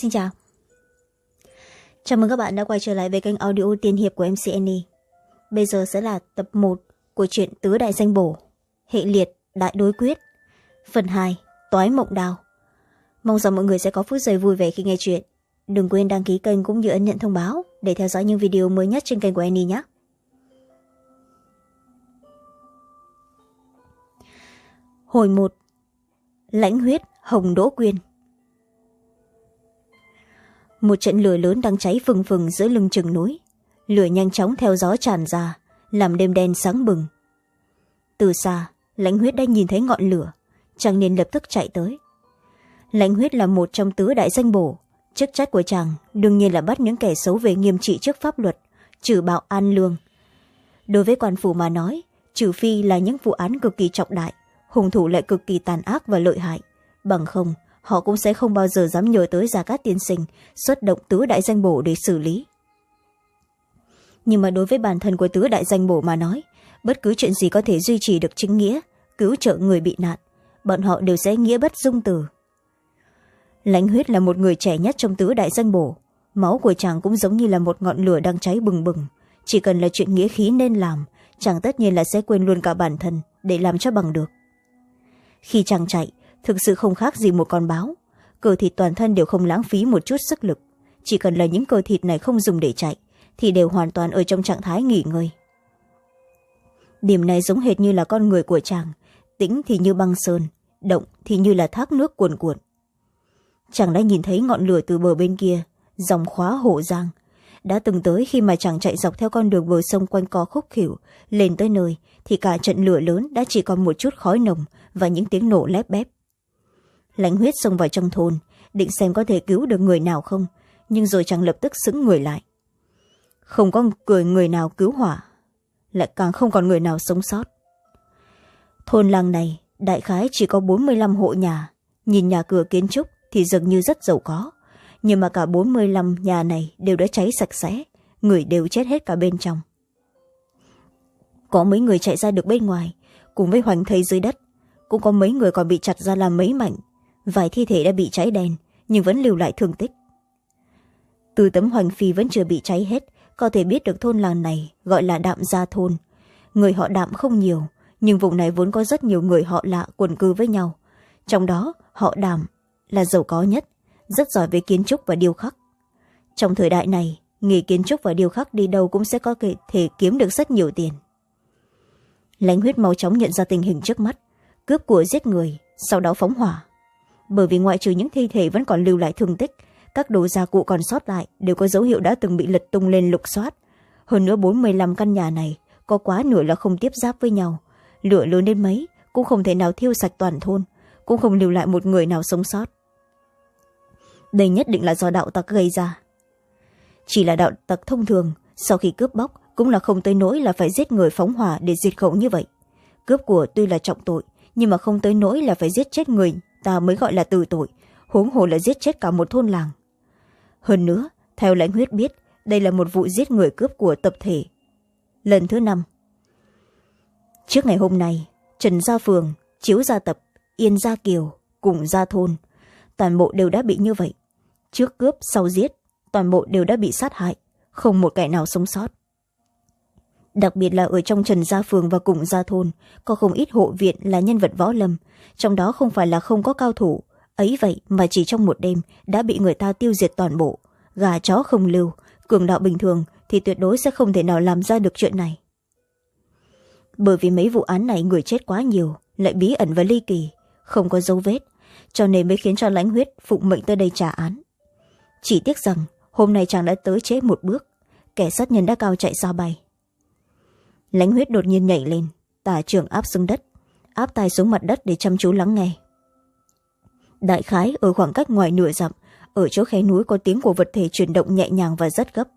xin chào. Chào mừng các bạn đã quay trở lại với kênh audio tiên hiệp của mc annie. Bây giờ sẽ là tập một của truyện tứ đại danh bổ, hệ liệt, đại đối quyết, phần hai, toái mộng đào. Mong rằng mọi người sẽ có phút giây vui vẻ khi nghe chuyện. Đừng quên đăng ký kênh cũng như ấn nhận thông báo để theo dõi những video mới nhất trên kênh của annie nhé. Hồi một, lãnh huyết, hồng đỗ quyên một trận lửa lớn đang cháy phừng phừng giữa lưng chừng núi. Lửa nhanh chóng theo gió tràn ra, làm đêm đen sáng bừng. Từ xa, lãnh huyết đã nhìn thấy ngọn lửa, chàng nên lập tức chạy tới. Lãnh huyết là một trong tứ đại danh bổ. Chức trách của chàng đương nhiên là bắt những kẻ xấu về nghiêm trị trước pháp luật, trừ bạo an lương. Đối với quan phủ mà nói, trừ phi là những vụ án cực kỳ trọng đại, hung thủ lại cực kỳ tàn ác và lợi hại. Bằng không họ cũng sẽ không bao giờ dám nhờ tới gia cát tiên sinh, xuất động tứ đại danh bổ để xử lý. Nhưng mà đối với bản thân của tứ đại danh bổ mà nói, bất cứ chuyện gì có thể duy trì được chính nghĩa, cứu trợ người bị nạn, bọn họ đều sẽ nghĩa bất dung từ. Lãnh huyết là một người trẻ nhất trong tứ đại danh bổ, máu của chàng cũng giống như là một ngọn lửa đang cháy bừng bừng. Chỉ cần là chuyện nghĩa khí nên làm, chàng tất nhiên là sẽ quên luôn cả bản thân để làm cho bằng được. Khi chàng chạy thực sự không khác gì một con báo. Cơ thịt toàn thân đều không lãng phí một chút sức lực. Chỉ cần là những cơ thịt này không dùng để chạy, thì đều hoàn toàn ở trong trạng thái nghỉ ngơi. Điểm này giống hệt như là con người của chàng. Tĩnh thì như băng sơn, động thì như là thác nước cuồn cuộn. Chàng đã nhìn thấy ngọn lửa từ bờ bên kia, dòng khóa hổ giang. Đã từng tới khi mà chàng chạy dọc theo con đường bờ sông quanh co khúc khỉu, lên tới nơi, thì cả trận lửa lớn đã chỉ còn một chút khói nồng và những tiếng nổ lép bép lãnh huyết xông vào trong thôn, định xem có thể cứu được người nào không, nhưng rồi chàng lập tức xứng người lại. Không có cười người nào cứu hỏa, lại càng không còn người nào sống sót. Thôn làng này, đại khái chỉ có bốn mươi năm hộ nhà, nhìn nhà cửa kiến trúc thì dường như rất giàu có, nhưng mà cả bốn mươi năm nhà này đều đã cháy sạch sẽ, người đều chết hết cả bên trong. Có mấy người chạy ra được bên ngoài, cùng với hoành thây dưới đất, cũng có mấy người còn bị chặt ra làm mấy mảnh vài thi thể đã bị cháy đen, nhưng vẫn lưu lại thương tích. Từ tấm hoành phi vẫn chưa bị cháy hết, có thể biết được thôn làng này gọi là đạm gia thôn. Người họ đạm không nhiều, nhưng vùng này vốn có rất nhiều người họ lạ quần cư với nhau. Trong đó, họ đàm là giàu có nhất, rất giỏi về kiến trúc và điêu khắc. Trong thời đại này, nghề kiến trúc và điêu khắc đi đâu cũng sẽ có thể kiếm được rất nhiều tiền. Lãnh huyết mau chóng nhận ra tình hình trước mắt, cướp của giết người, sau đó phóng hỏa bởi vì ngoại trừ những thi thể vẫn còn lưu lại thương tích, các đồ gia cụ còn sót lại đều có dấu hiệu đã từng bị lật tung lên lục soát. Hơn nữa bốn mươi năm căn nhà này có quá nửa là không tiếp giáp với nhau. Lửa lớn đến mấy cũng không thể nào thiêu sạch toàn thôn, cũng không lưu lại một người nào sống sót. Đây nhất định là do đạo tặc gây ra. Chỉ là đạo tặc thông thường, sau khi cướp bóc cũng là không tới nỗi là phải giết người phóng hỏa để diệt khẩu như vậy. Cướp của tuy là trọng tội, nhưng mà không tới nỗi là phải giết chết người ta mới gọi là tử tội, huống hồ là giết chết cả một thôn làng. Hơn nữa, theo lãnh huyết biết, đây là một vụ giết người cướp của tập thể. Lần thứ năm. Trước ngày hôm nay, trần gia phường, chiếu gia tập, yên gia kiều cùng gia thôn, toàn bộ đều đã bị như vậy. Trước cướp, sau giết, toàn bộ đều đã bị sát hại, không một kẻ nào sống sót đặc biệt là ở trong trần gia phường và cùng gia thôn, có không ít hộ viện là nhân vật võ lâm, trong đó không phải là không có cao thủ. Ấy vậy mà chỉ trong một đêm đã bị người ta tiêu diệt toàn bộ. Gà, chó không lưu, cường đạo bình thường thì tuyệt đối sẽ không thể nào làm ra được chuyện này. Bởi vì mấy vụ án này người chết quá nhiều, lại bí ẩn và ly kỳ, không có dấu vết, cho nên mới khiến cho lãnh huyết phụng mệnh tới đây trả án. Chỉ tiếc rằng hôm nay chàng đã tới chế một bước, kẻ sát nhân đã cao chạy xa bay lãnh huyết đột nhiên nhảy lên. Tả trưởng áp xuống đất, áp tay xuống mặt đất để chăm chú lắng nghe. Đại khái ở khoảng cách ngoài nửa dặm, ở chỗ khe núi có tiếng của vật thể chuyển động nhẹ nhàng và rất gấp.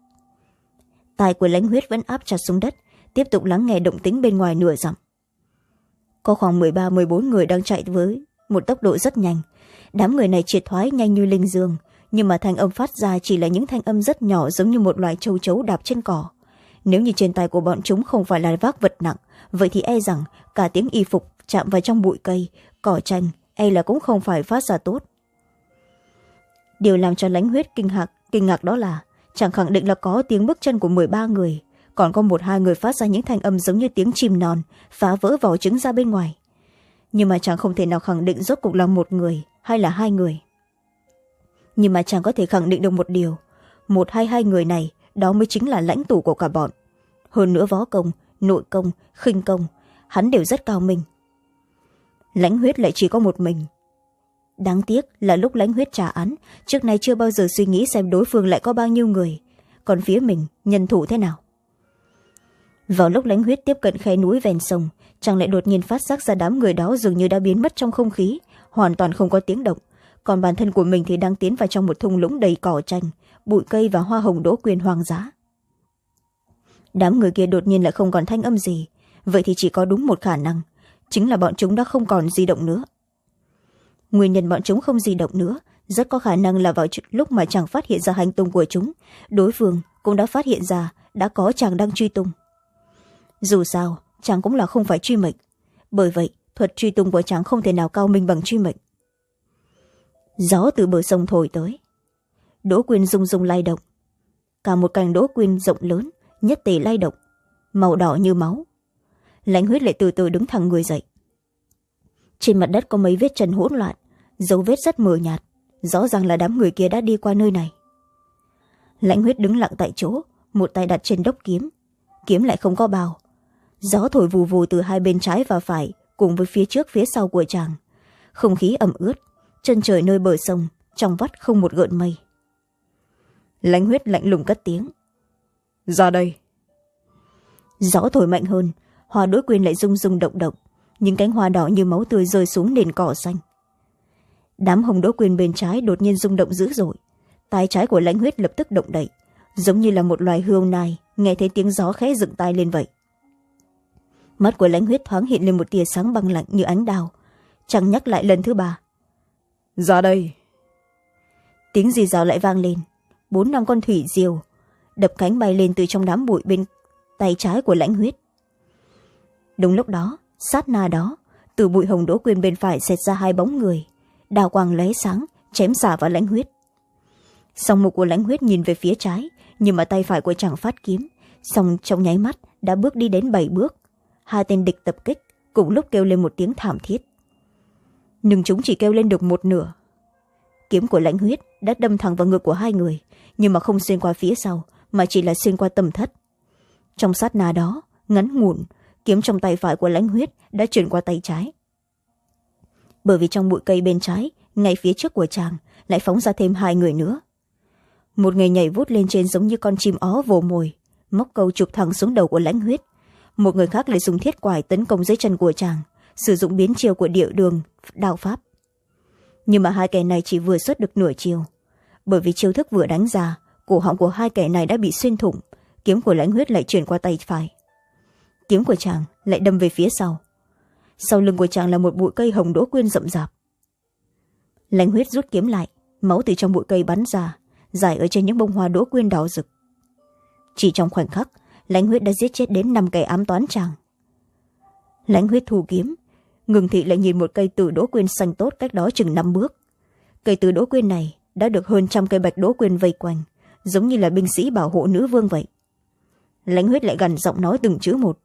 Tai của lãnh huyết vẫn áp chặt xuống đất, tiếp tục lắng nghe động tính bên ngoài nửa dặm. Có khoảng m ba m bốn người đang chạy với một tốc độ rất nhanh. Đám người này triệt thoái nhanh như linh dương, nhưng mà thanh âm phát ra chỉ là những thanh âm rất nhỏ giống như một loài châu chấu đạp trên cỏ nếu như trên tay của bọn chúng không phải là vác vật nặng, vậy thì e rằng cả tiếng y phục chạm vào trong bụi cây, cỏ tranh e là cũng không phải phát ra tốt. Điều làm cho lãnh huyết kinh ngạc kinh ngạc đó là, chẳng khẳng định là có tiếng bước chân của m ba người, còn có một hai người phát ra những thanh âm giống như tiếng chim non, phá vỡ vỏ trứng ra bên ngoài. Nhưng mà chàng không thể nào khẳng định rốt cuộc là một người hay là hai người. Nhưng mà chàng có thể khẳng định được một điều, một hay hai người này đó mới chính là lãnh tụ của cả bọn. Hơn nữa võ công, nội công, khinh công, hắn đều rất cao minh. Lãnh huyết lại chỉ có một mình. Đáng tiếc là lúc lãnh huyết trả án, trước nay chưa bao giờ suy nghĩ xem đối phương lại có bao nhiêu người. Còn phía mình, nhân thủ thế nào? Vào lúc lãnh huyết tiếp cận khe núi ven sông, chàng lại đột nhiên phát giác ra đám người đó dường như đã biến mất trong không khí, hoàn toàn không có tiếng động. Còn bản thân của mình thì đang tiến vào trong một thung lũng đầy cỏ tranh bụi cây và hoa hồng đỗ quyền hoang dã. Đám người kia đột nhiên lại không còn thanh âm gì. Vậy thì chỉ có đúng một khả năng, chính là bọn chúng đã không còn di động nữa. Nguyên nhân bọn chúng không di động nữa, rất có khả năng là vào lúc mà chàng phát hiện ra hành tung của chúng, đối phương cũng đã phát hiện ra đã có chàng đang truy tung. Dù sao, chàng cũng là không phải truy mệnh, bởi vậy thuật truy tung của chàng không thể nào cao minh bằng truy mệnh. Gió từ bờ sông thổi tới đỗ quyên rung rung lay động. Cả một cành đỗ quyên rộng lớn, nhất tề lay động, màu đỏ như máu. Lãnh huyết lại từ từ đứng thẳng người dậy. Trên mặt đất có mấy vết chân hỗn loạn, dấu vết rất mờ nhạt, rõ ràng là đám người kia đã đi qua nơi này. Lãnh huyết đứng lặng tại chỗ, một tay đặt trên đốc kiếm. Kiếm lại không có bào. gió thổi vù vù từ hai bên trái và phải, cùng với phía trước phía sau của chàng. Không khí ẩm ướt, chân trời nơi bờ sông, trong vắt không một gợn mây lãnh huyết lạnh lùng cất tiếng. Ra đây. Gió thổi mạnh hơn hoa đối quyền lại rung rung động động những cánh hoa đỏ như máu tươi rơi xuống nền cỏ xanh. Đám hồng đỗ quyền bên trái đột nhiên rung động dữ dội tay trái của lãnh huyết lập tức động đậy giống như là một loài hươu nai nghe thấy tiếng gió khẽ dựng tay lên vậy. Mắt của lãnh huyết thoáng hiện lên một tia sáng băng lạnh như ánh đào chẳng nhắc lại lần thứ ba. Ra đây. Tiếng gì rào lại vang lên bốn năm con thủy diều, đập cánh bay lên từ trong đám bụi bên tay trái của lãnh huyết. Đúng lúc đó, sát na đó, từ bụi hồng đỗ quyên bên phải xẹt ra hai bóng người, đào quang lóe sáng, chém xả vào lãnh huyết. Song mục của lãnh huyết nhìn về phía trái, nhưng mà tay phải của chàng phát kiếm, song trong nháy mắt đã bước đi đến bảy bước. Hai tên địch tập kích, cùng lúc kêu lên một tiếng thảm thiết. Nhưng chúng chỉ kêu lên được một nửa kiếm của lãnh huyết đã đâm thẳng vào ngực của hai người, nhưng mà không xuyên qua phía sau, mà chỉ là xuyên qua tầm thất. Trong sát na đó, ngắn ngủn, kiếm trong tay phải của lãnh huyết đã chuyển qua tay trái. Bởi vì trong bụi cây bên trái, ngay phía trước của chàng, lại phóng ra thêm hai người nữa. Một người nhảy vút lên trên giống như con chim ó vồ mồi, móc câu chụp thẳng xuống đầu của lãnh huyết. Một người khác lại dùng thiết quải tấn công dưới chân của chàng, sử dụng biến chiều của địa đường, đạo pháp nhưng mà hai kẻ này chỉ vừa xuất được nửa chiều. Bởi vì chiêu thức vừa đánh ra, cổ họng của hai kẻ này đã bị xuyên thủng, kiếm của lãnh huyết lại chuyển qua tay phải. Kiếm của chàng lại đâm về phía sau. Sau lưng của chàng là một bụi cây hồng đỗ quyên rậm rạp. Lãnh huyết rút kiếm lại, máu từ trong bụi cây bắn ra, dài ở trên những bông hoa đỗ quyên đỏ rực. Chỉ trong khoảnh khắc, lãnh huyết đã giết chết đến năm kẻ ám toán chàng. Lãnh huyết thu kiếm ngừng thị lại nhìn một cây từ đỗ quyên xanh tốt cách đó chừng năm bước. Cây từ đỗ quyên này đã được hơn trăm cây bạch đỗ quyên vây quanh giống như là binh sĩ bảo hộ nữ vương vậy. Lãnh huyết lại gần giọng nói từng chữ một.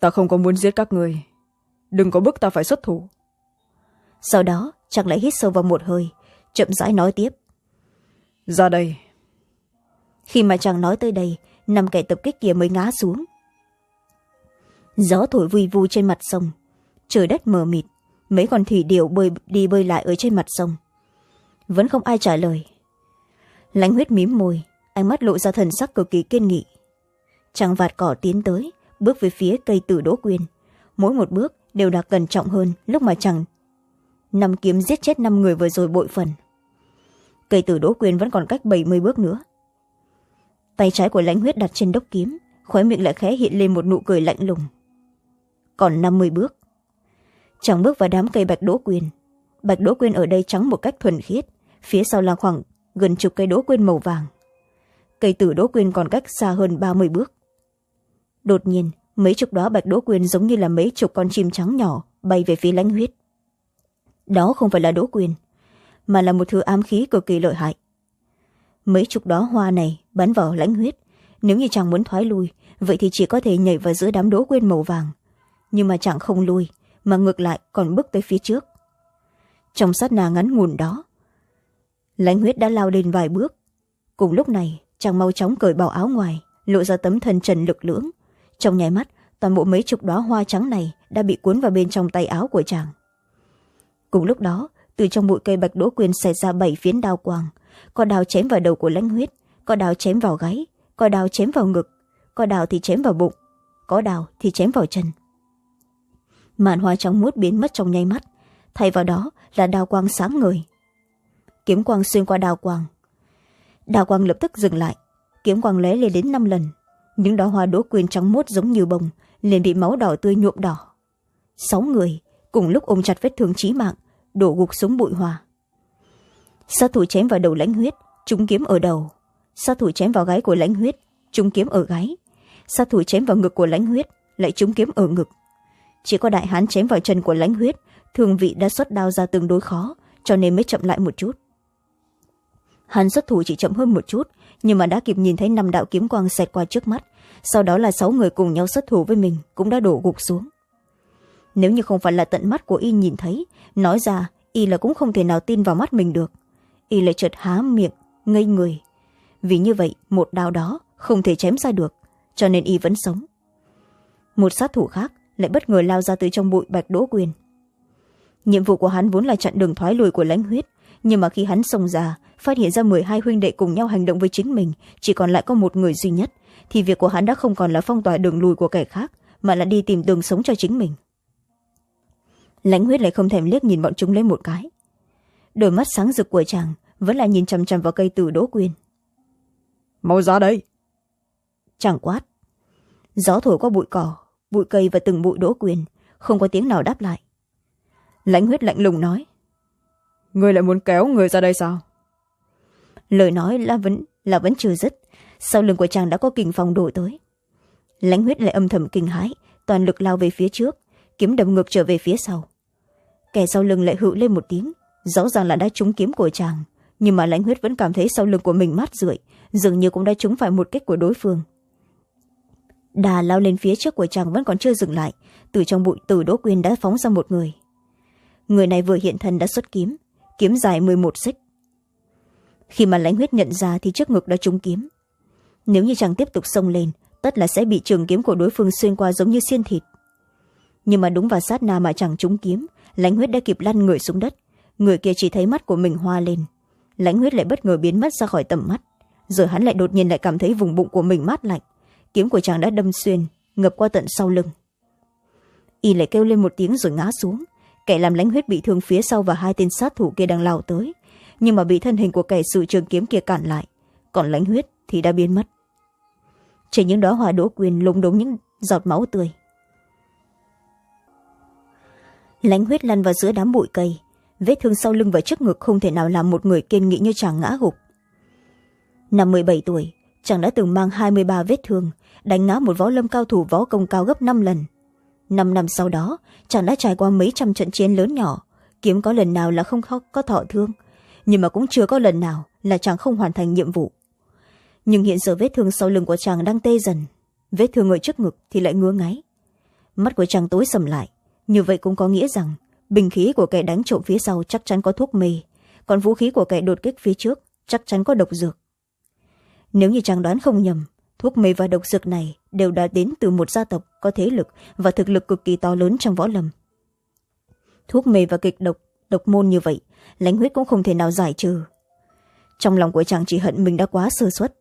Ta không có muốn giết các người. Đừng có bức ta phải xuất thủ. Sau đó chàng lại hít sâu vào một hơi chậm rãi nói tiếp. Ra đây. Khi mà chàng nói tới đây năm kẻ tập kích kia mới ngã xuống. Gió thổi vui vu trên mặt sông trời đất mờ mịt, mấy con thủy điệu bơi, đi bơi lại ở trên mặt sông. Vẫn không ai trả lời. Lãnh huyết mím môi, ánh mắt lộ ra thần sắc cực kỳ kiên nghị. Chàng vạt cỏ tiến tới, bước về phía cây tử đỗ quyên mỗi một bước đều đã cẩn trọng hơn lúc mà chàng năm kiếm giết chết năm người vừa rồi bội phần. Cây tử đỗ quyên vẫn còn cách bảy mươi bước nữa. Tay trái của lãnh huyết đặt trên đốc kiếm, khóe miệng lại khẽ hiện lên một nụ cười lạnh lùng. Còn năm mươi bước chàng bước vào đám cây bạch đỗ quyên. Bạch đỗ quyên ở đây trắng một cách thuần khiết, phía sau là khoảng gần chục cây đỗ quyên màu vàng. Cây tử đỗ quyên còn cách xa hơn ba mươi bước. Đột nhiên, mấy chục đó bạch đỗ quyên giống như là mấy chục con chim trắng nhỏ bay về phía lãnh huyết. Đó không phải là đỗ quyên, mà là một thứ ám khí cực kỳ lợi hại. Mấy chục đó hoa này bắn vào lãnh huyết, nếu như chàng muốn thoái lui, vậy thì chỉ có thể nhảy vào giữa đám đỗ quyên màu vàng. Nhưng mà chàng không lui mà ngược lại còn bước tới phía trước. Trong sát nà ngắn ngủn đó, lãnh huyết đã lao lên vài bước. Cùng lúc này, chàng mau chóng cởi bỏ áo ngoài, lộ ra tấm thân trần lực lưỡng. Trong nháy mắt, toàn bộ mấy chục đóa hoa trắng này đã bị cuốn vào bên trong tay áo của chàng. Cùng lúc đó, từ trong bụi cây bạch đỗ quyền xảy ra bảy phiến đao quang có đao chém vào đầu của lãnh huyết, có đao chém vào gáy, có đao chém vào ngực, có đao thì chém vào bụng, có đao thì chém vào chân màn hoa trắng muốt biến mất trong nháy mắt. Thay vào đó là đao quang sáng ngời. Kiếm quang xuyên qua đao quang. Đao quang lập tức dừng lại. Kiếm quang lóe lên đến năm lần. Những đóa hoa đỗ quyền trắng mốt giống như bông, liền bị máu đỏ tươi nhuộm đỏ. Sáu người cùng lúc ôm chặt vết thương chí mạng, đổ gục xuống bụi hoa. Sát thủ chém vào đầu lãnh huyết, trúng kiếm ở đầu. Sát thủ chém vào gáy của lãnh huyết, trúng kiếm ở gáy. Sát thủ chém vào ngực của lãnh huyết, lại trúng kiếm ở ngực chỉ có đại hán chém vào chân của lãnh huyết, thường vị đã xuất đao ra tương đối khó, cho nên mới chậm lại một chút. Hắn xuất thủ chỉ chậm hơn một chút, nhưng mà đã kịp nhìn thấy năm đạo kiếm quang xẹt qua trước mắt, sau đó là sáu người cùng nhau xuất thủ với mình cũng đã đổ gục xuống. Nếu như không phải là tận mắt của y nhìn thấy, nói ra, y là cũng không thể nào tin vào mắt mình được. Y lại chợt há miệng, ngây người. Vì như vậy, một đao đó không thể chém ra được, cho nên y vẫn sống. Một sát thủ khác lại bất ngờ lao ra từ trong bụi bạch đỗ quyền. Nhiệm vụ của hắn vốn là chặn đường thoái lùi của lãnh huyết nhưng mà khi hắn xông ra phát hiện ra m hai huynh đệ cùng nhau hành động với chính mình chỉ còn lại có một người duy nhất thì việc của hắn đã không còn là phong tỏa đường lùi của kẻ khác mà là đi tìm đường sống cho chính mình. Lãnh huyết lại không thèm liếc nhìn bọn chúng lấy một cái. Đôi mắt sáng rực của chàng vẫn là nhìn chằm chằm vào cây từ đỗ quyên mau ra đây! Chàng quát. Gió thổi qua bụi cỏ bụi cây và từng bụi đỗ quyên không có tiếng nào đáp lại. Lãnh huyết lạnh lùng nói người lại muốn kéo người ra đây sao? Lời nói là vẫn là vẫn chưa dứt sau lưng của chàng đã có kình phong đổ tới. Lãnh huyết lại âm thầm kinh hãi toàn lực lao về phía trước kiếm đầm ngược trở về phía sau. Kẻ sau lưng lại hự lên một tiếng rõ ràng là đã trúng kiếm của chàng nhưng mà lãnh huyết vẫn cảm thấy sau lưng của mình mát rượi dường như cũng đã trúng phải một kích của đối phương đà lao lên phía trước của chàng vẫn còn chưa dừng lại. Từ trong bụi từ đỗ quyên đã phóng ra một người. Người này vừa hiện thân đã xuất kiếm kiếm dài m một xích. Khi mà lãnh huyết nhận ra thì trước ngực đã trúng kiếm. Nếu như chàng tiếp tục xông lên, tất là sẽ bị trường kiếm của đối phương xuyên qua giống như xiên thịt. Nhưng mà đúng vào sát na mà chàng trúng kiếm, lãnh huyết đã kịp lăn người xuống đất. Người kia chỉ thấy mắt của mình hoa lên. Lãnh huyết lại bất ngờ biến mất ra khỏi tầm mắt. Rồi hắn lại đột nhiên lại cảm thấy vùng bụng của mình mát lạnh kiếm của chàng đã đâm xuyên, ngập qua tận sau lưng. Y lại kêu lên một tiếng rồi ngã xuống. Kẻ làm lãnh huyết bị thương phía sau và hai tên sát thủ kia đang lao tới. Nhưng mà bị thân hình của kẻ sự trường kiếm kia cản lại, còn lãnh huyết thì đã biến mất. Trên những đó hoa đỗ quyền lung đống những giọt máu tươi. Lãnh huyết lăn vào giữa đám bụi cây, vết thương sau lưng và trước ngực không thể nào làm một người kiên nghị như chàng ngã gục. Năm mười bảy tuổi, chàng đã từng mang hai mươi ba vết thương đánh ngã một võ lâm cao thủ võ công cao gấp năm lần. Năm năm sau đó, chàng đã trải qua mấy trăm trận chiến lớn nhỏ. Kiếm có lần nào là không có thọ thương, nhưng mà cũng chưa có lần nào là chàng không hoàn thành nhiệm vụ. Nhưng hiện giờ vết thương sau lưng của chàng đang tê dần, vết thương ở trước ngực thì lại ngứa ngáy. Mắt của chàng tối sầm lại, như vậy cũng có nghĩa rằng bình khí của kẻ đánh trộm phía sau chắc chắn có thuốc mê, còn vũ khí của kẻ đột kích phía trước chắc chắn có độc dược. Nếu như chàng đoán không nhầm thuốc mê và độc dược này đều đã đến từ một gia tộc có thế lực và thực lực cực kỳ to lớn trong võ lâm. Thuốc mê và kịch độc độc môn như vậy, lãnh huyết cũng không thể nào giải trừ. Trong lòng của chàng chỉ hận mình đã quá sơ suất.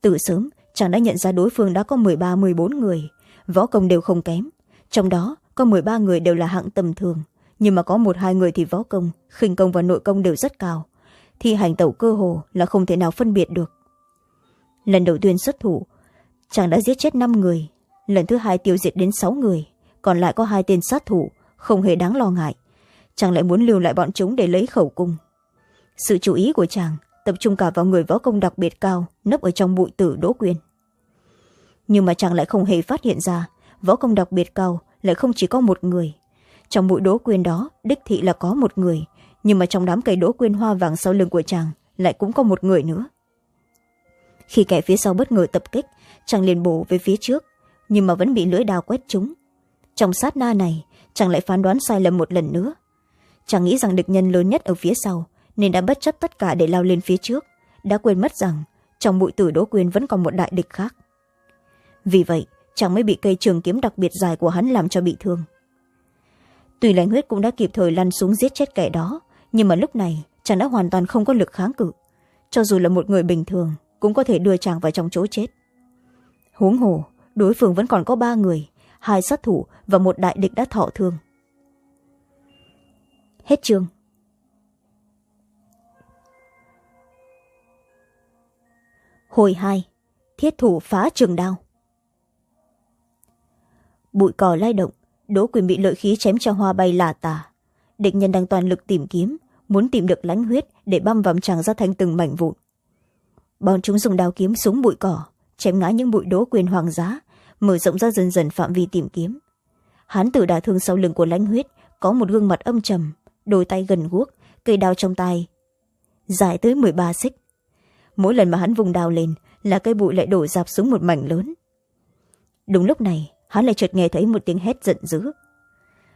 Từ sớm, chàng đã nhận ra đối phương đã có m ba m bốn người, võ công đều không kém. Trong đó, có m ba người đều là hạng tầm thường, nhưng mà có một, hai người thì võ công, khinh công và nội công đều rất cao. Thi hành tẩu cơ hồ là không thể nào phân biệt được lần đầu tiên xuất thủ. Chàng đã giết chết năm người, lần thứ hai tiêu diệt đến sáu người, còn lại có hai tên sát thủ, không hề đáng lo ngại. Chàng lại muốn lưu lại bọn chúng để lấy khẩu cung. Sự chú ý của chàng tập trung cả vào người võ công đặc biệt cao, nấp ở trong bụi tử đỗ quyền. Nhưng mà chàng lại không hề phát hiện ra, võ công đặc biệt cao lại không chỉ có một người. Trong bụi đỗ quyền đó, đích thị là có một người, nhưng mà trong đám cây đỗ quyên hoa vàng sau lưng của chàng lại cũng có một người nữa khi kẻ phía sau bất ngờ tập kích, chàng liền bổ về phía trước, nhưng mà vẫn bị lưỡi đao quét trúng. Trong sát na này, chàng lại phán đoán sai lầm một lần nữa. Chàng nghĩ rằng địch nhân lớn nhất ở phía sau nên đã bất chấp tất cả để lao lên phía trước, đã quên mất rằng trong bụi tử đỗ quyên vẫn còn một đại địch khác. Vì vậy, chàng mới bị cây trường kiếm đặc biệt dài của hắn làm cho bị thương. Tuy lãnh huyết cũng đã kịp thời lăn xuống giết chết kẻ đó, nhưng mà lúc này chàng đã hoàn toàn không có lực kháng cự. Cho dù là một người bình thường cũng có thể đưa chàng vào trong chỗ chết. Huống hồ, đối phương vẫn còn có ba người, hai sát thủ và một đại địch đã thọ thương. Hết chương. Hồi hai, thiết thủ phá trường đao. Bụi cỏ lay động, đỗ quyền bị lợi khí chém cho hoa bay lả tả. Địch nhân đang toàn lực tìm kiếm, muốn tìm được lãnh huyết để băm vằm chàng ra thành từng mảnh vụn bọn chúng dùng đao kiếm súng bụi cỏ, chém ngã những bụi đỗ quyền hoàng giá, mở rộng ra dần dần phạm vi tìm kiếm. Hán tử đả thương sau lưng của lãnh huyết, có một gương mặt âm trầm, đôi tay gần guốc, cây đao trong tay, dài tới m ba xích. Mỗi lần mà hắn vùng đao lên là cây bụi lại đổ dạp xuống một mảnh lớn. Đúng lúc này, hắn lại chợt nghe thấy một tiếng hét giận dữ.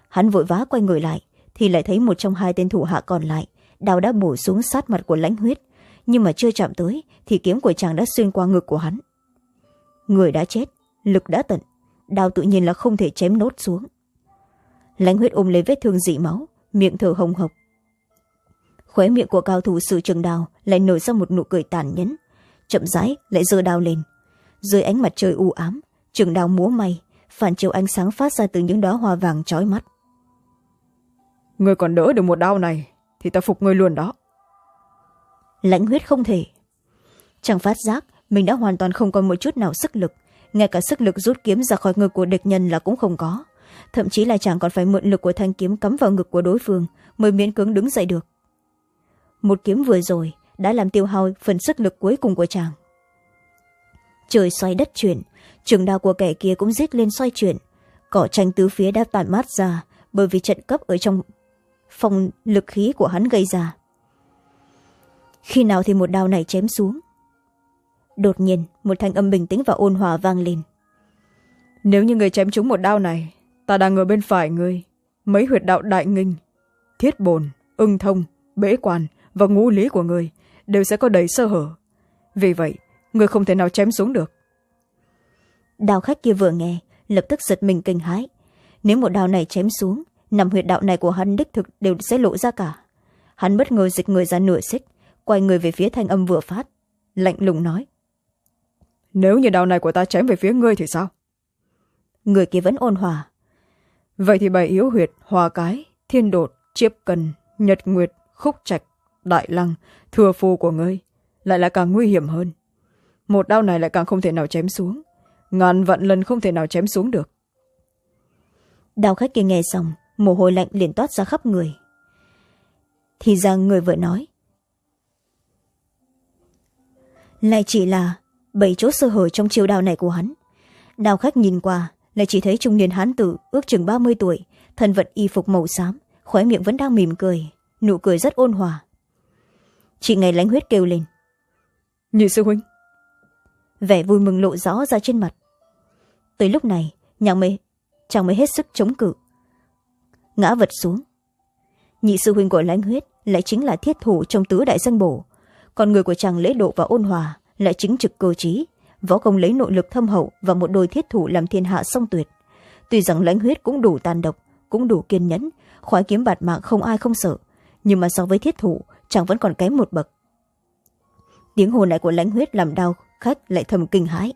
Hắn vội vã quay người lại, thì lại thấy một trong hai tên thủ hạ còn lại đào đã bổ xuống sát mặt của lãnh huyết nhưng mà chưa chạm tới thì kiếm của chàng đã xuyên qua ngực của hắn. Người đã chết, lực đã tận, đao tự nhiên là không thể chém nốt xuống. Lãnh huyết ôm lấy vết thương dị máu, miệng thở hồng hộc. Khóe miệng của cao thủ sử trường đào lại nổi ra một nụ cười tàn nhẫn. Chậm rãi lại giơ đao lên. Dưới ánh mặt trời u ám, trường đào múa may, phản chiếu ánh sáng phát ra từ những đóa hoa vàng trói mắt. Người còn đỡ được một đau này thì ta phục người luôn đó lãnh huyết không thể. Chàng phát giác, mình đã hoàn toàn không còn một chút nào sức lực. Ngay cả sức lực rút kiếm ra khỏi ngực của địch nhân là cũng không có. Thậm chí là chàng còn phải mượn lực của thanh kiếm cắm vào ngực của đối phương mới miễn cưỡng đứng dậy được. Một kiếm vừa rồi đã làm tiêu hao phần sức lực cuối cùng của chàng. Trời xoay đất chuyển, trường đao của kẻ kia cũng rít lên xoay chuyển. Cỏ tranh tứ phía đã tàn mát ra bởi vì trận cấp ở trong phòng lực khí của hắn gây ra khi nào thì một đao này chém xuống? Đột nhiên một thanh âm bình tĩnh và ôn hòa vang lên. Nếu như người chém trúng một đao này ta đang ở bên phải ngươi. Mấy huyệt đạo đại nghinh thiết bồn ưng thông bế quan và ngũ lý của người đều sẽ có đầy sơ hở. Vì vậy người không thể nào chém xuống được. Đào khách kia vừa nghe lập tức giật mình kinh hãi. Nếu một đao này chém xuống nằm huyệt đạo này của hắn đích thực đều sẽ lộ ra cả. Hắn bất ngờ dịch người ra nửa xích quay người về phía thanh âm vừa phát lạnh lùng nói. Nếu như đao này của ta chém về phía ngươi thì sao? Người kia vẫn ôn hòa. Vậy thì bảy yếu huyệt hòa cái thiên đột chiếp cần nhật nguyệt khúc trạch đại lăng thừa phù của ngươi lại là càng nguy hiểm hơn. Một đao này lại càng không thể nào chém xuống. Ngàn vạn lần không thể nào chém xuống được. Đào khách kia nghe xong mồ hôi lạnh liền toát ra khắp người. Thì ra người vợ nói lại chỉ là bảy chỗ sơ hở trong chiều đào này của hắn. Đào khách nhìn qua lại chỉ thấy trung niên hán tử ước chừng ba mươi tuổi thân vận y phục màu xám khóe miệng vẫn đang mỉm cười nụ cười rất ôn hòa. Chị ngày lánh huyết kêu lên. Nhị sư huynh. Vẻ vui mừng lộ rõ ra trên mặt. Tới lúc này nhàng mới chàng mới hết sức chống cự. Ngã vật xuống. Nhị sư huynh của lãnh huyết lại chính là thiết thủ trong tứ đại danh bổ còn người của chàng lễ độ và ôn hòa lại chính trực cơ trí, võ công lấy nội lực thâm hậu và một đôi thiết thủ làm thiên hạ song tuyệt. Tuy rằng lãnh huyết cũng đủ tàn độc, cũng đủ kiên nhẫn, khoái kiếm bạt mạng không ai không sợ, nhưng mà so với thiết thủ, chàng vẫn còn kém một bậc. Tiếng hồ này của lãnh huyết làm đau khách lại thầm kinh hãi.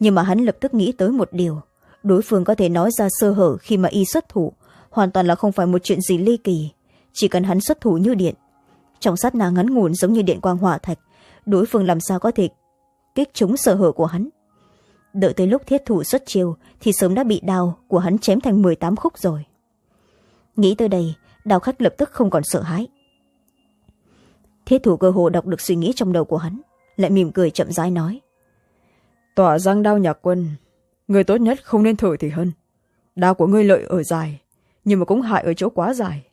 Nhưng mà hắn lập tức nghĩ tới một điều, đối phương có thể nói ra sơ hở khi mà y xuất thủ, hoàn toàn là không phải một chuyện gì ly kỳ, chỉ cần hắn xuất thủ như điện trong sát na ngắn ngủn giống như điện quang hỏa thạch, đối phương làm sao có thể kích trúng sơ hở của hắn? Đợi tới lúc thiết thủ xuất chiêu, thì sớm đã bị đào của hắn chém thành m tám khúc rồi. Nghĩ tới đây, đào khách lập tức không còn sợ hãi. Thiết thủ cơ hồ đọc được suy nghĩ trong đầu của hắn, lại mỉm cười chậm rãi nói, tỏa giang đao nhạc quân, người tốt nhất không nên thử thì hơn. Đao của ngươi lợi ở dài, nhưng mà cũng hại ở chỗ quá dài.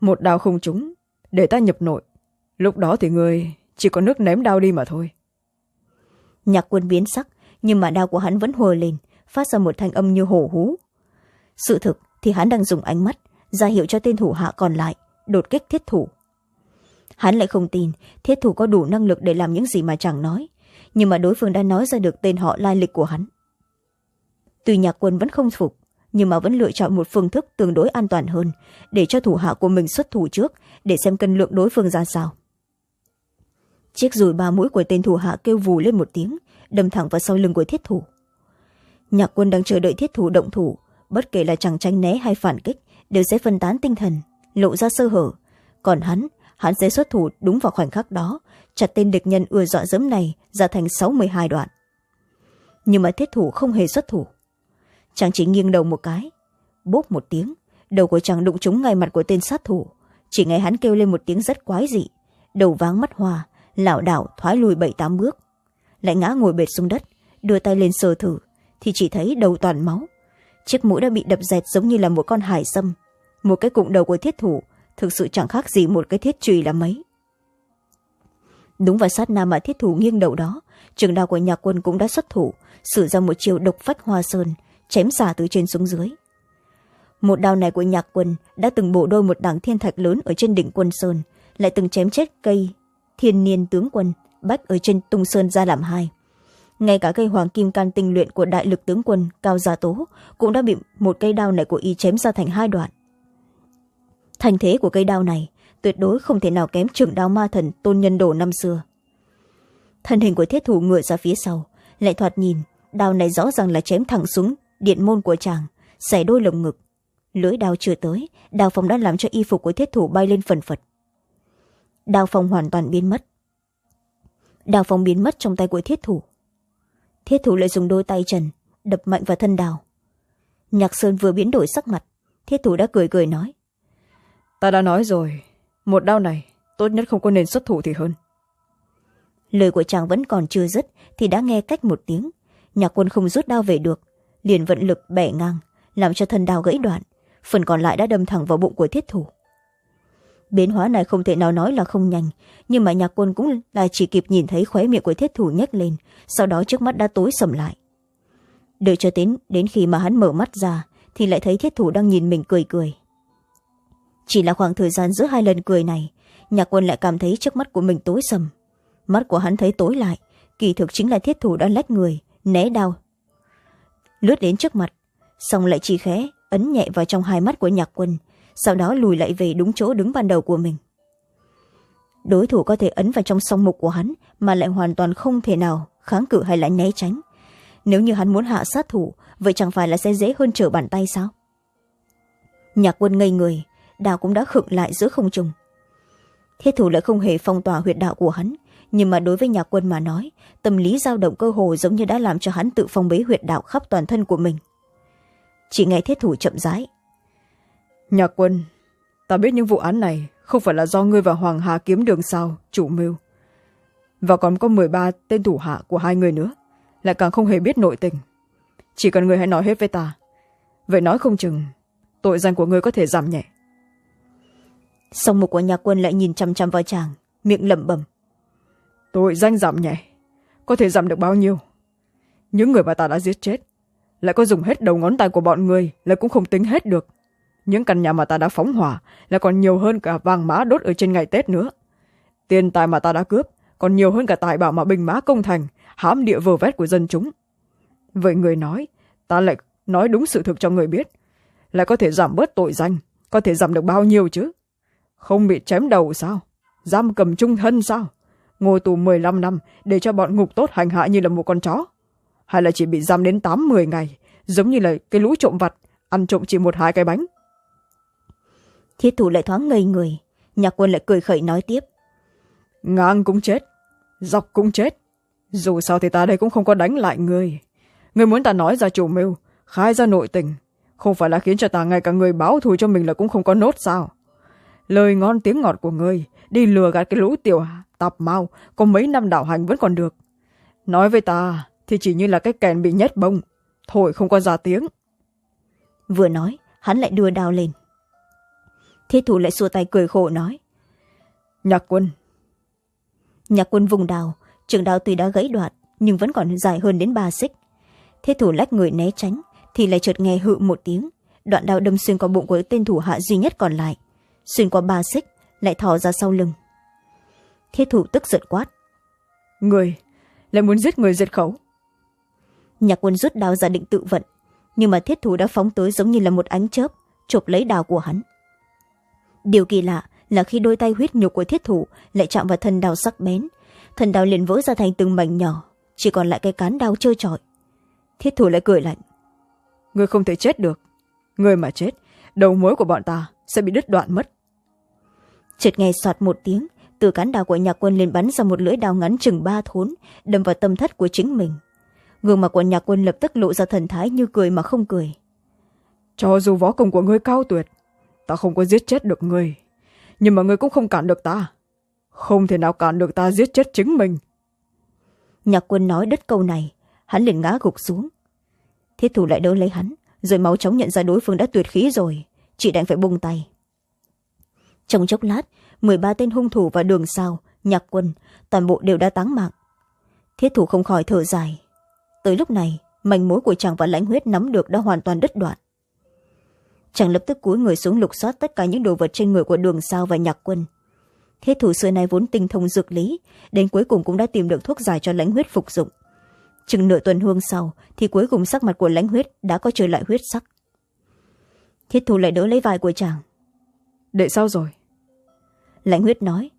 Một đao không trúng để ta nhập nội. Lúc đó thì người chỉ có nước ném đao đi mà thôi. Nhạc quân biến sắc, nhưng mà đao của hắn vẫn hồi lên, phát ra một thanh âm như hổ hú. Sự thực thì hắn đang dùng ánh mắt, ra hiệu cho tên thủ hạ còn lại, đột kích thiết thủ. Hắn lại không tin, thiết thủ có đủ năng lực để làm những gì mà chẳng nói, nhưng mà đối phương đã nói ra được tên họ lai lịch của hắn. Tuy nhạc quân vẫn không phục, nhưng mà vẫn lựa chọn một phương thức tương đối an toàn hơn, để cho thủ hạ của mình xuất thủ trước để xem cân lượng đối phương ra sao. Chiếc dùi ba mũi của tên thủ hạ kêu vù lên một tiếng, đâm thẳng vào sau lưng của thiết thủ. Nhạc quân đang chờ đợi thiết thủ động thủ, bất kể là chẳng tránh né hay phản kích, đều sẽ phân tán tinh thần, lộ ra sơ hở. Còn hắn hắn sẽ xuất thủ đúng vào khoảnh khắc đó, chặt tên địch nhân ưa dọa dẫm này ra thành sáu mươi hai đoạn. Nhưng mà thiết thủ không hề xuất thủ. Chàng chỉ nghiêng đầu một cái, bốp một tiếng, đầu của chàng đụng trúng ngay mặt của tên sát thủ chỉ nghe hắn kêu lên một tiếng rất quái dị. Đầu váng mắt hoa, lảo đảo thoái lùi bảy tám bước. Lại ngã ngồi bệt xuống đất, đưa tay lên sờ thử, thì chỉ thấy đầu toàn máu. Chiếc mũi đã bị đập dẹt giống như là một con hải sâm. Một cái cụm đầu của thiết thủ, thực sự chẳng khác gì một cái thiết trùy là mấy. Đúng vào sát na mà thiết thủ nghiêng đầu đó, trường đao của nhà quân cũng đã xuất thủ, sử ra một chiều độc phách hoa sơn, chém xả từ trên xuống dưới một đao này của nhạc quân đã từng bổ đôi một đảng thiên thạch lớn ở trên đỉnh quân sơn, lại từng chém chết cây thiên niên tướng quân bách ở trên tung sơn ra làm hai. Ngay cả cây hoàng kim can tinh luyện của đại lực tướng quân cao gia tố cũng đã bị một cây đao này của y chém ra thành hai đoạn. Thành thế của cây đao này tuyệt đối không thể nào kém trưởng đao ma thần tôn nhân đồ năm xưa. Thân hình của thiết thủ ngựa ra phía sau, lại thoạt nhìn, đao này rõ ràng là chém thẳng xuống điện môn của chàng, xẻ đôi lồng ngực lưỡi đao chưa tới đao phong đã làm cho y phục của thiết thủ bay lên phần phật. Đao phong hoàn toàn biến mất. Đao phong biến mất trong tay của thiết thủ. Thiết thủ lại dùng đôi tay trần đập mạnh vào thân đào nhạc sơn vừa biến đổi sắc mặt thiết thủ đã cười cười nói ta đã nói rồi một đao này tốt nhất không có nên xuất thủ thì hơn. Lời của chàng vẫn còn chưa dứt thì đã nghe cách một tiếng. Nhạc quân không rút đao về được liền vận lực bẻ ngang làm cho thân đao gãy đoạn phần còn lại đã đâm thẳng vào bụng của thiết thủ. Biến hóa này không thể nào nói là không nhanh, nhưng mà nhạc quân cũng là chỉ kịp nhìn thấy khóe miệng của thiết thủ nhếch lên, sau đó trước mắt đã tối sầm lại. Đợi cho đến đến khi mà hắn mở mắt ra, thì lại thấy thiết thủ đang nhìn mình cười cười. Chỉ là khoảng thời gian giữa hai lần cười này, nhạc quân lại cảm thấy trước mắt của mình tối sầm. Mắt của hắn thấy tối lại, kỳ thực chính là thiết thủ đang lách người, né đau lướt đến trước mặt, xong lại chỉ khẽ ấn nhẹ vào trong hai mắt của nhạc quân, sau đó lùi lại về đúng chỗ đứng ban đầu của mình. Đối thủ có thể ấn vào trong song mục của hắn mà lại hoàn toàn không thể nào kháng cự hay là né tránh. Nếu như hắn muốn hạ sát thủ, vậy chẳng phải là sẽ dễ hơn trở bàn tay sao? Nhạc quân ngây người đào cũng đã khựng lại giữa không trung. Thiết thủ lại không hề phong tỏa huyệt đạo của hắn, nhưng mà đối với nhạc quân mà nói, tâm lý dao động cơ hồ giống như đã làm cho hắn tự phong bế huyệt đạo khắp toàn thân của mình chỉ nghe thiết thủ chậm rãi. Nhạc quân ta biết những vụ án này không phải là do ngươi và hoàng hà kiếm đường sao chủ mưu. Và còn có m ba tên thủ hạ của hai người nữa lại càng không hề biết nội tình. Chỉ cần người hãy nói hết với ta. Vậy nói không chừng tội danh của ngươi có thể giảm nhẹ. Song mục của nhạc quân lại nhìn chăm chăm vào chàng miệng lẩm bẩm. Tội danh giảm nhẹ có thể giảm được bao nhiêu? Những người mà ta đã giết chết lại có dùng hết đầu ngón tay của bọn người lại cũng không tính hết được. Những căn nhà mà ta đã phóng hỏa lại còn nhiều hơn cả vàng mã đốt ở trên ngày tết nữa. Tiền tài mà ta đã cướp còn nhiều hơn cả tài bảo mà binh mã công thành hãm địa vờ vét của dân chúng. Vậy người nói, ta lại nói đúng sự thực cho người biết. Lại có thể giảm bớt tội danh, có thể giảm được bao nhiêu chứ? Không bị chém đầu sao? Giam cầm trung thân sao? Ngồi tù m năm năm để cho bọn ngục tốt hành hạ như là một con chó hay là chỉ bị giam đến tám m ngày giống như là cái lũ trộm vặt ăn trộm chỉ một hai cái bánh. Thiết thủ lại thoáng ngây người nhạc quân lại cười khẩy nói tiếp. Ngang cũng chết dọc cũng chết dù sao thì ta đây cũng không có đánh lại người. Người muốn ta nói ra chủ mưu khai ra nội tình không phải là khiến cho ta ngay cả người báo thù cho mình là cũng không có nốt sao. Lời ngon tiếng ngọt của người đi lừa gạt cái lũ tiểu tạp mau có mấy năm đảo hành vẫn còn được. Nói với ta thì chỉ như là cái kèn bị nhét bông. Thổi không có ra tiếng. Vừa nói hắn lại đưa đao lên. Thiết thủ lại xua tay cười khổ nói nhạc quân. Nhạc quân vùng đào trường đào tuy đã gãy đoạn nhưng vẫn còn dài hơn đến ba xích. Thế thủ lách người né tránh thì lại chợt nghe hự một tiếng. Đoạn đao đâm xuyên qua bụng của tên thủ hạ duy nhất còn lại. Xuyên qua ba xích lại thò ra sau lưng. Thiết thủ tức giận quát người lại muốn giết người diệt khẩu nhạc quân rút đao ra định tự vận. Nhưng mà thiết thủ đã phóng tới giống như là một ánh chớp chụp lấy đào của hắn. Điều kỳ lạ là khi đôi tay huyết nhục của thiết thủ lại chạm vào thân đào sắc bén thân đào liền vỡ ra thành từng mảnh nhỏ chỉ còn lại cái cán đao trơ trọi. Thiết thủ lại cười lạnh. Người không thể chết được. Người mà chết đầu mối của bọn ta sẽ bị đứt đoạn mất. Chợt nghe soạt một tiếng từ cán đào của nhạc quân liền bắn ra một lưỡi đao ngắn chừng ba thốn đâm vào tâm thất của chính mình gương mặt của nhạc quân lập tức lộ ra thần thái như cười mà không cười. Cho dù võ công của ngươi cao tuyệt ta không có giết chết được ngươi. Nhưng mà ngươi cũng không cản được ta. Không thể nào cản được ta giết chết chính mình. Nhạc quân nói đứt câu này hắn liền ngã gục xuống. Thiết thủ lại đỡ lấy hắn rồi máu chóng nhận ra đối phương đã tuyệt khí rồi chị đành phải bung tay. Trong chốc lát mười ba tên hung thủ và đường sao nhạc quân toàn bộ đều đã táng mạng. Thiết thủ không khỏi thở dài tới lúc này manh mối của chàng và lãnh huyết nắm được đã hoàn toàn đứt đoạn. Chàng lập tức cúi người xuống lục soát tất cả những đồ vật trên người của đường sao và nhạc quân. Thiết thủ xưa nay vốn tinh thông dược lý đến cuối cùng cũng đã tìm được thuốc giải cho lãnh huyết phục dụng. Chừng nửa tuần hương sau thì cuối cùng sắc mặt của lãnh huyết đã có trở lại huyết sắc. Thiết thủ lại đỡ lấy vai của chàng. Đệ sao rồi? Lãnh huyết nói.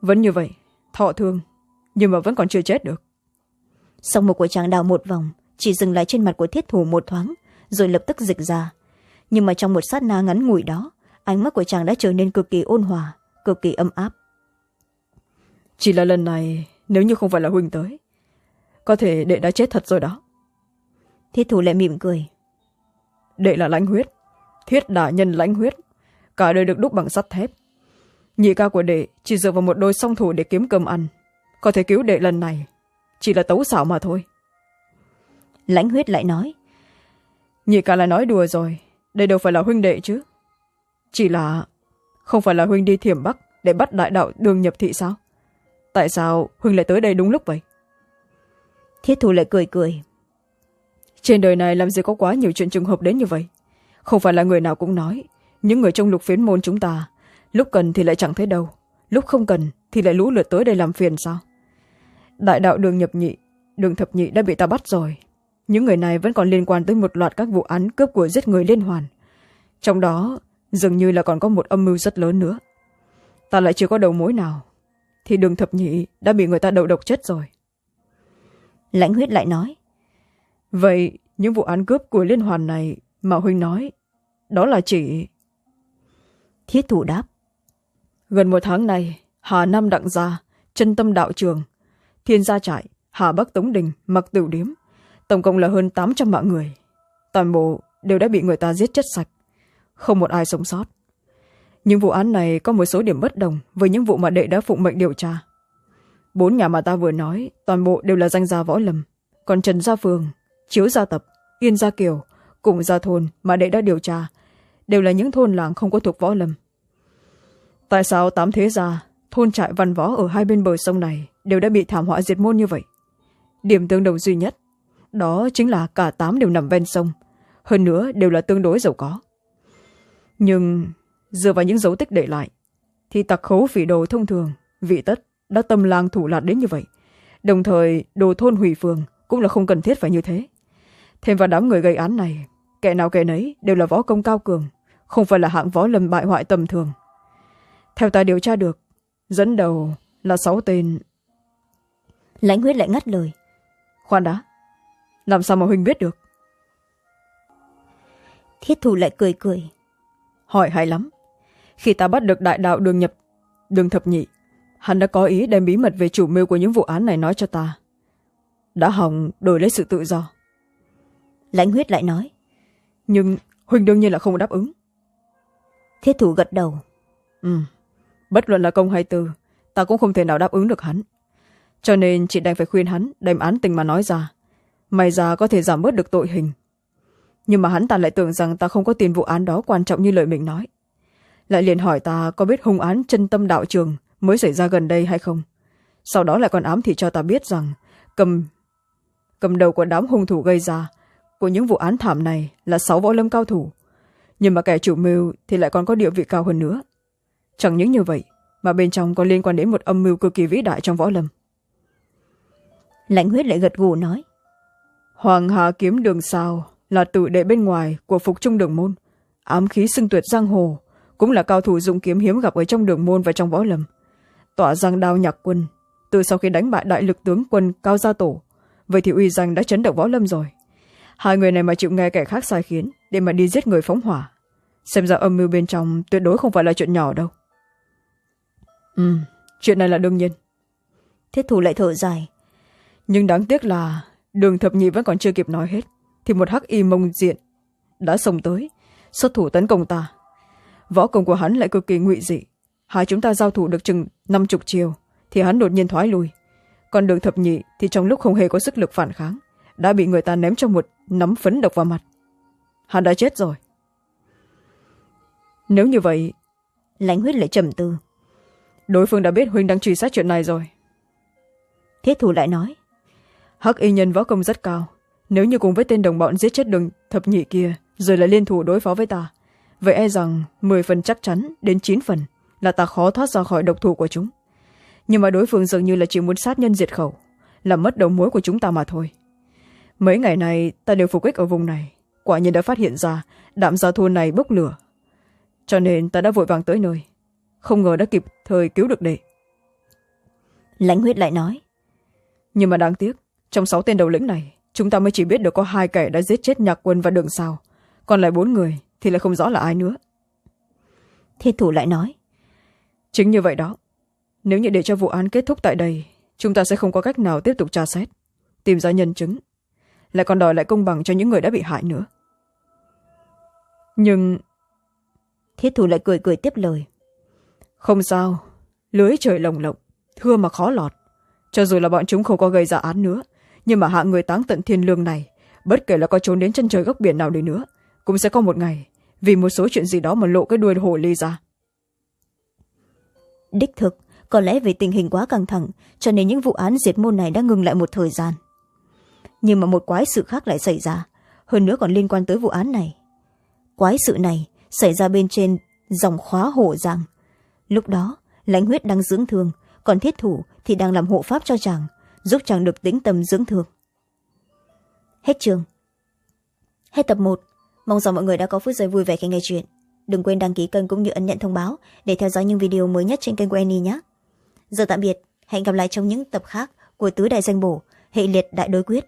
Vẫn như vậy thọ thương nhưng mà vẫn còn chưa chết được song mục của chàng đào một vòng chỉ dừng lại trên mặt của thiết thủ một thoáng rồi lập tức dịch ra. Nhưng mà trong một sát na ngắn ngủi đó ánh mắt của chàng đã trở nên cực kỳ ôn hòa cực kỳ ấm áp. Chỉ là lần này nếu như không phải là huynh tới có thể đệ đã chết thật rồi đó. Thiết thủ lại mỉm cười. Đệ là lãnh huyết thiết đả nhân lãnh huyết cả đời được đúc bằng sắt thép. Nhị ca của đệ chỉ dựa vào một đôi song thủ để kiếm cơm ăn có thể cứu đệ lần này chỉ là tấu xảo mà thôi. Lãnh huyết lại nói nhị ca là nói đùa rồi đây đâu phải là huynh đệ chứ? Chỉ là không phải là huynh đi thiểm bắc để bắt đại đạo đường nhập thị sao? Tại sao huynh lại tới đây đúng lúc vậy? Thiết thủ lại cười cười. Trên đời này làm gì có quá nhiều chuyện trùng hợp đến như vậy? Không phải là người nào cũng nói những người trong lục phiến môn chúng ta lúc cần thì lại chẳng thấy đâu lúc không cần thì lại lũ lượt tới đây làm phiền sao đại đạo đường nhập nhị, đường thập nhị đã bị ta bắt rồi. Những người này vẫn còn liên quan tới một loạt các vụ án cướp của giết người liên hoàn. Trong đó, dường như là còn có một âm mưu rất lớn nữa. Ta lại chưa có đầu mối nào, thì đường thập nhị đã bị người ta đầu độc chết rồi. Lãnh huyết lại nói, vậy những vụ án cướp của liên hoàn này mà huynh nói, đó là chỉ thiết thủ đáp, gần một tháng nay hà nam đặng gia, chân tâm đạo trường thiên gia trại, hà bắc tống đình, mặc tử điếm. Tổng cộng là hơn tám trăm mạng người. Toàn bộ đều đã bị người ta giết chết sạch. Không một ai sống sót. Những vụ án này có một số điểm bất đồng với những vụ mà đệ đã phụng mệnh điều tra. Bốn nhà mà ta vừa nói, toàn bộ đều là danh gia võ lâm. Còn trần gia phường, chiếu gia tập, yên gia kiều, cùng gia thôn mà đệ đã điều tra, đều là những thôn làng không có thuộc võ lâm. Tại sao tám thế gia, thôn trại văn võ ở hai bên bờ sông này đều đã bị thảm họa diệt môn như vậy. Điểm tương đồng duy nhất, đó chính là cả tám đều nằm ven sông, hơn nữa đều là tương đối giàu có. Nhưng dựa vào những dấu tích để lại, thì tặc khấu phỉ đồ thông thường, vị tất đã tâm lang thủ lạt đến như vậy. Đồng thời, đồ thôn hủy phường cũng là không cần thiết phải như thế. Thêm vào đám người gây án này, kẻ nào kẻ nấy đều là võ công cao cường, không phải là hạng võ lâm bại hoại tầm thường. Theo ta điều tra được, dẫn đầu là sáu tên lãnh huyết lại ngắt lời. Khoan đã. Làm sao mà huynh biết được? Thiết thủ lại cười cười. Hỏi hay lắm. Khi ta bắt được đại đạo đường nhập đường thập nhị hắn đã có ý đem bí mật về chủ mưu của những vụ án này nói cho ta. Đã hỏng đổi lấy sự tự do. Lãnh huyết lại nói. Nhưng huynh đương nhiên là không đáp ứng. Thiết thủ gật đầu. Ừ. Bất luận là công hay tư ta cũng không thể nào đáp ứng được hắn cho nên chị đành phải khuyên hắn đem án tình mà nói ra. May ra có thể giảm bớt được tội hình. Nhưng mà hắn ta lại tưởng rằng ta không có tiền vụ án đó quan trọng như lời mình nói. Lại liền hỏi ta có biết hung án chân tâm đạo trường mới xảy ra gần đây hay không? Sau đó lại còn ám thị cho ta biết rằng cầm cầm đầu của đám hung thủ gây ra của những vụ án thảm này là sáu võ lâm cao thủ. Nhưng mà kẻ chủ mưu thì lại còn có địa vị cao hơn nữa. Chẳng những như vậy, mà bên trong còn liên quan đến một âm mưu cực kỳ vĩ đại trong võ lâm lãnh huyết lại gật gù nói. Hoàng hà kiếm đường sao là tự đệ bên ngoài của phục trung đường môn. Ám khí xưng tuyệt giang hồ cũng là cao thủ dụng kiếm hiếm gặp ở trong đường môn và trong võ lâm. Tỏa giang đao nhạc quân từ sau khi đánh bại đại lực tướng quân cao gia tổ vậy thì uy danh đã chấn động võ lâm rồi. Hai người này mà chịu nghe kẻ khác sai khiến để mà đi giết người phóng hỏa. Xem ra âm mưu bên trong tuyệt đối không phải là chuyện nhỏ đâu. Ừ chuyện này là đương nhiên. Thiết thủ lại thở dài nhưng đáng tiếc là đường thập nhị vẫn còn chưa kịp nói hết thì một hắc y mông diện đã xông tới xuất thủ tấn công ta. Võ công của hắn lại cực kỳ ngụy dị. Hai chúng ta giao thủ được chừng năm chục chiều thì hắn đột nhiên thoái lui. Còn đường thập nhị thì trong lúc không hề có sức lực phản kháng đã bị người ta ném cho một nắm phấn độc vào mặt. Hắn đã chết rồi. Nếu như vậy lãnh huyết lại trầm tư. đối phương đã biết huynh đang truy sát chuyện này rồi. Thiết thủ lại nói hắc y nhân võ công rất cao. Nếu như cùng với tên đồng bọn giết chết đường thập nhị kia rồi lại liên thủ đối phó với ta vậy e rằng mười phần chắc chắn đến chín phần là ta khó thoát ra khỏi độc thủ của chúng. Nhưng mà đối phương dường như là chỉ muốn sát nhân diệt khẩu làm mất đầu mối của chúng ta mà thôi. Mấy ngày này ta đều phục kích ở vùng này. Quả nhiên đã phát hiện ra đạm gia thôn này bốc lửa. Cho nên ta đã vội vàng tới nơi. Không ngờ đã kịp thời cứu được đệ. Lãnh huyết lại nói. Nhưng mà đáng tiếc trong sáu tên đầu lĩnh này chúng ta mới chỉ biết được có hai kẻ đã giết chết nhạc quân và đường sao. Còn lại bốn người thì lại không rõ là ai nữa. Thiết thủ lại nói. Chính như vậy đó. Nếu như để cho vụ án kết thúc tại đây chúng ta sẽ không có cách nào tiếp tục tra xét tìm ra nhân chứng. Lại còn đòi lại công bằng cho những người đã bị hại nữa. Nhưng thiết thủ lại cười cười tiếp lời. Không sao. Lưới trời lồng lộng thưa mà khó lọt. Cho dù là bọn chúng không có gây ra án nữa nhưng mà hạ người táng tận thiên lương này, bất kể là có trốn đến chân trời góc biển nào đi nữa, cũng sẽ có một ngày, vì một số chuyện gì đó mà lộ cái đuôi hồ ly ra. Đích thực, có lẽ vì tình hình quá căng thẳng, cho nên những vụ án diệt môn này đã ngừng lại một thời gian. Nhưng mà một quái sự khác lại xảy ra, hơn nữa còn liên quan tới vụ án này. Quái sự này xảy ra bên trên dòng khóa hổ giang. Lúc đó, lãnh huyết đang dưỡng thương, còn thiết thủ thì đang làm hộ pháp cho chàng giúp chàng được tĩnh tâm dưỡng thương. Hết trường hết tập một. Mong rằng mọi người đã có phút giây vui vẻ khi nghe chuyện. Đừng quên đăng ký kênh cũng như ấn nhận thông báo để theo dõi những video mới nhất trên kênh của Annie nhé. Giờ tạm biệt. Hẹn gặp lại trong những tập khác của tứ đại danh bổ, hệ liệt đại đối quyết.